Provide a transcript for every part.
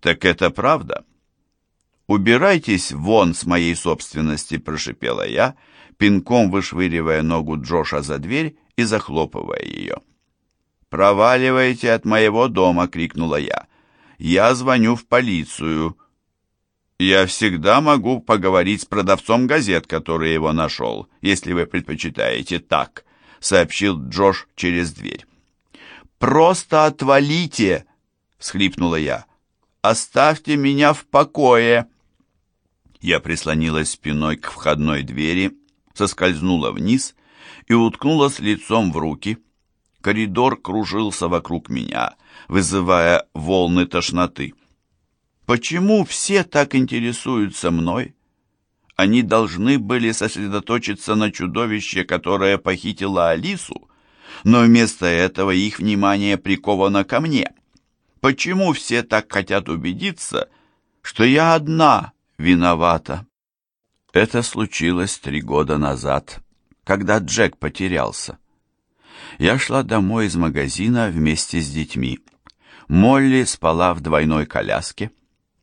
«Так это правда?» «Убирайтесь вон с моей собственности», — прошипела я, пинком вышвыривая ногу Джоша за дверь и захлопывая ее. «Проваливайте от моего дома!» — крикнула я. «Я звоню в полицию». «Я всегда могу поговорить с продавцом газет, который его нашел, если вы предпочитаете так», — сообщил Джош через дверь. «Просто отвалите!» — всхлипнула я. «Оставьте меня в покое!» Я прислонилась спиной к входной двери, соскользнула вниз и уткнулась лицом в руки. Коридор кружился вокруг меня, вызывая волны тошноты. Почему все так интересуются мной? Они должны были сосредоточиться на чудовище, которое похитило Алису, но вместо этого их внимание приковано ко мне. Почему все так хотят убедиться, что я одна виновата? Это случилось три года назад, когда Джек потерялся. Я шла домой из магазина вместе с детьми. Молли спала в двойной коляске.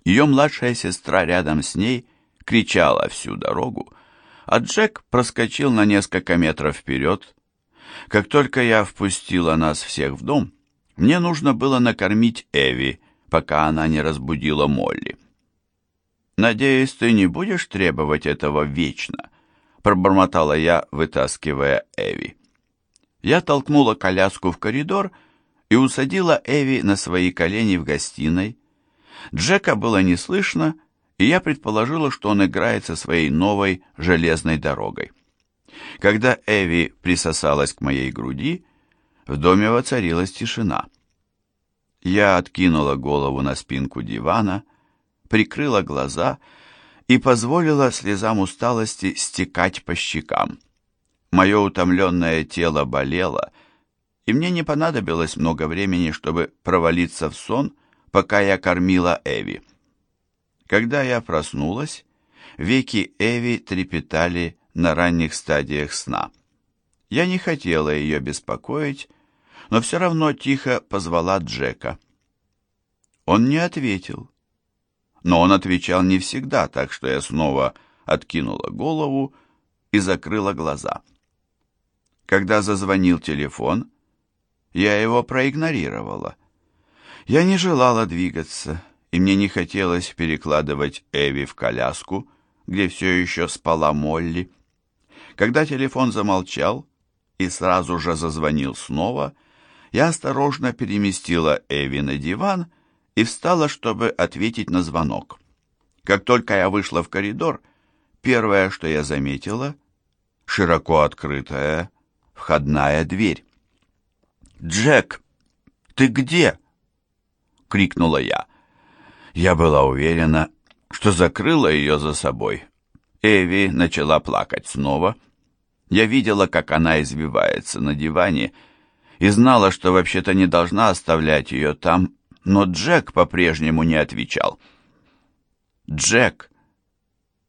Ее младшая сестра рядом с ней кричала всю дорогу, а Джек проскочил на несколько метров вперед. Как только я впустила нас всех в дом, мне нужно было накормить Эви, пока она не разбудила Молли. «Надеюсь, ты не будешь требовать этого вечно», — пробормотала я, вытаскивая Эви. Я толкнула коляску в коридор и усадила Эви на свои колени в гостиной. Джека было не слышно, и я предположила, что он играет со своей новой железной дорогой. Когда Эви присосалась к моей груди, в доме воцарилась тишина. Я откинула голову на спинку дивана, прикрыла глаза и позволила слезам усталости стекать по щекам. Мое утомленное тело болело, и мне не понадобилось много времени, чтобы провалиться в сон, пока я кормила Эви. Когда я проснулась, веки Эви трепетали на ранних стадиях сна. Я не хотела ее беспокоить, но все равно тихо позвала Джека. Он не ответил. Но он отвечал не всегда, так что я снова откинула голову и закрыла глаза. Когда зазвонил телефон, я его проигнорировала. Я не желала двигаться, и мне не хотелось перекладывать Эви в коляску, где все еще спала Молли. Когда телефон замолчал и сразу же зазвонил снова, я осторожно переместила Эви на диван и встала, чтобы ответить на звонок. Как только я вышла в коридор, первое, что я заметила, широко открытая входная дверь. «Джек, ты где?» — крикнула я. Я была уверена, что закрыла ее за собой. Эви начала плакать снова. Я видела, как она извивается на диване, и знала, что вообще-то не должна оставлять ее там, но Джек по-прежнему не отвечал. «Джек!»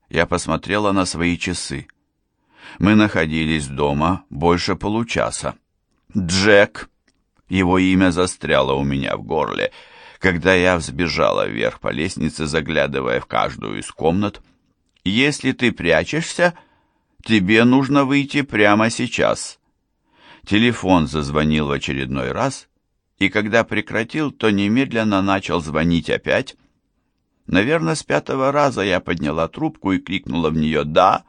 Я посмотрела на свои часы. Мы находились дома больше получаса. Джек. Его имя застряло у меня в горле, когда я взбежала вверх по лестнице, заглядывая в каждую из комнат. Если ты прячешься, тебе нужно выйти прямо сейчас. Телефон зазвонил в очередной раз, и когда прекратил, то немедленно начал звонить опять. Наверное, с пятого раза я подняла трубку и крикнула в нее «Да!»,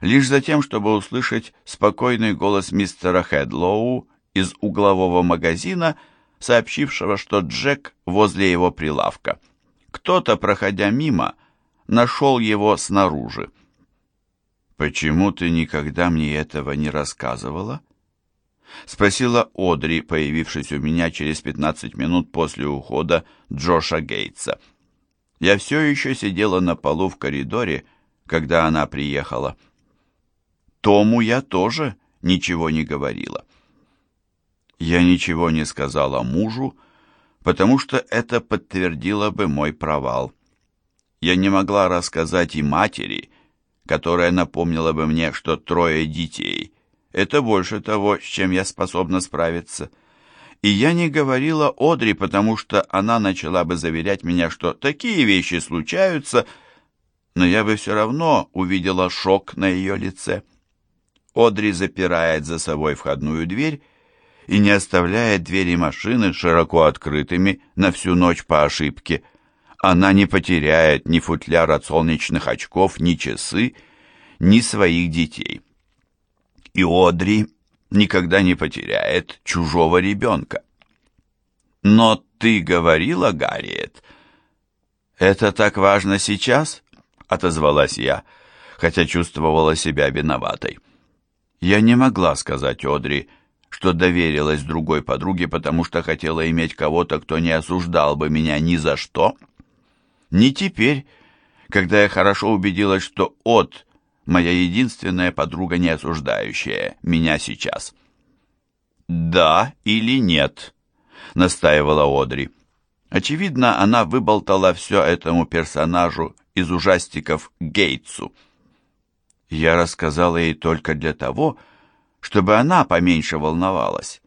лишь за тем, чтобы услышать спокойный голос мистера Хедлоу из углового магазина, сообщившего, что Джек возле его прилавка. Кто-то, проходя мимо, нашел его снаружи. «Почему ты никогда мне этого не рассказывала?» Спросила Одри, появившись у меня через 15 минут после ухода Джоша Гейтса. Я все еще сидела на полу в коридоре, когда она приехала. Тому я тоже ничего не говорила. Я ничего не сказала мужу, потому что это подтвердило бы мой провал. Я не могла рассказать и матери, которая напомнила бы мне, что трое детей — это больше того, с чем я способна справиться. И я не говорила Одри, потому что она начала бы заверять меня, что такие вещи случаются, но я бы все равно увидела шок на ее лице. Одри запирает за собой входную дверь и не оставляет двери машины широко открытыми на всю ночь по ошибке. Она не потеряет ни футляр от солнечных очков, ни часы, ни своих детей. И Одри никогда не потеряет чужого ребенка. Но ты говорила, Гарриет, это так важно сейчас? Отозвалась я, хотя чувствовала себя виноватой. Я не могла сказать Одри, что доверилась другой подруге, потому что хотела иметь кого-то, кто не осуждал бы меня ни за что. Не теперь, когда я хорошо убедилась, что от моя единственная подруга, не осуждающая меня сейчас. «Да или нет?» — настаивала Одри. Очевидно, она выболтала все этому персонажу из ужастиков Гейтсу. Я рассказала ей только для того, чтобы она поменьше волновалась,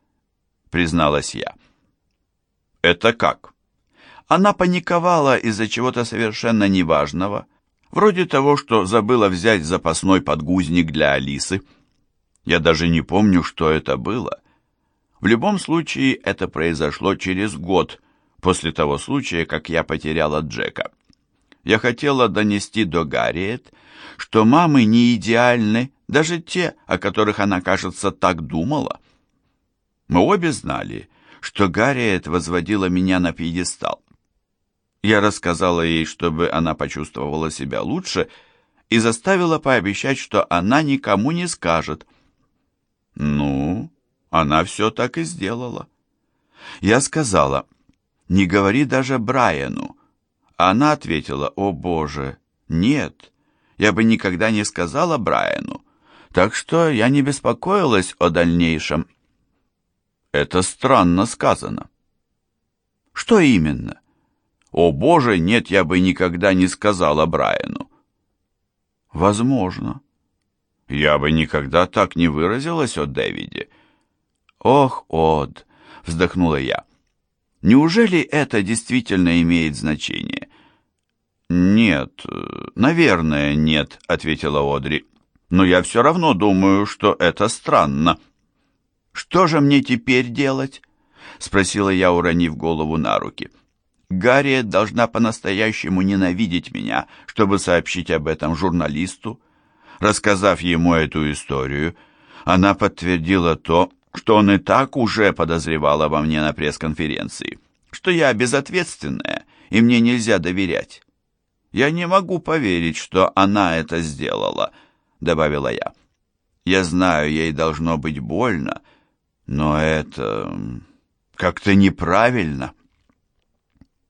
призналась я. Это как? Она паниковала из-за чего-то совершенно неважного, Вроде того, что забыла взять запасной подгузник для Алисы. Я даже не помню, что это было. В любом случае, это произошло через год после того случая, как я потеряла Джека. Я хотела донести до Гарриет, что мамы не идеальны, даже те, о которых она, кажется, так думала. Мы обе знали, что Гарриет возводила меня на пьедестал. Я рассказала ей, чтобы она почувствовала себя лучше, и заставила пообещать, что она никому не скажет. Ну, она все так и сделала. Я сказала, не говори даже Брайану. Она ответила, о боже, нет, я бы никогда не сказала Брайану, так что я не беспокоилась о дальнейшем. Это странно сказано. Что именно? «О боже, нет, я бы никогда не сказала Брайану». «Возможно. Я бы никогда так не выразилась о Дэвиде». «Ох, Од!» — вздохнула я. «Неужели это действительно имеет значение?» «Нет, наверное, нет», — ответила Одри. «Но я все равно думаю, что это странно». «Что же мне теперь делать?» — спросила я, уронив голову на руки. Гарриет должна по-настоящему ненавидеть меня, чтобы сообщить об этом журналисту. Рассказав ему эту историю, она подтвердила то, что он и так уже подозревал обо мне на пресс-конференции, что я безответственная, и мне нельзя доверять. «Я не могу поверить, что она это сделала», — добавила я. «Я знаю, ей должно быть больно, но это как-то неправильно».